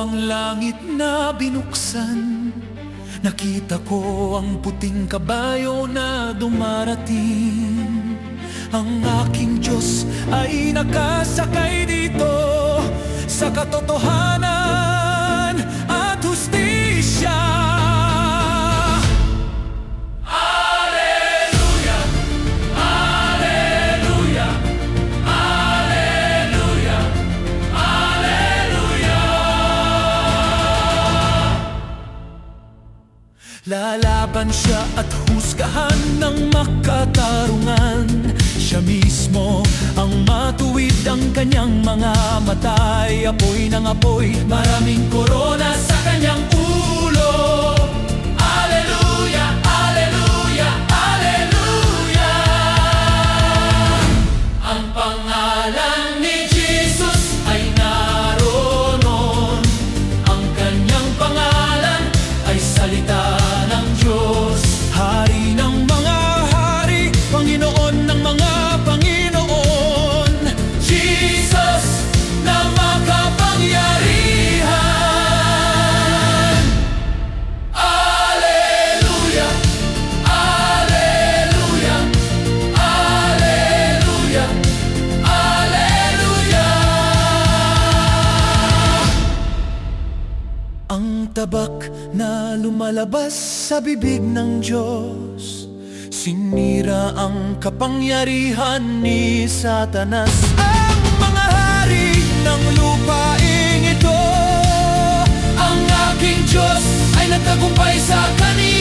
ang langit na binuksan. Nakita ko ang puting kabayo na dumarating. Ang aking Diyos ay nakasakay dito Sa katotohanan Lalaban siya at husgahan ng makatarungan. Siya mismo ang matuwid ang kanyang mga matay. Apoy ng apoy, maraming korona sa kanyang Ang tabak na lumalabas sa bibig ng Diyos Sinira ang kapangyarihan ni Satanas. Ang mga hari ng lupaing ito Ang aking Diyos ay nagtagumpay sa kanila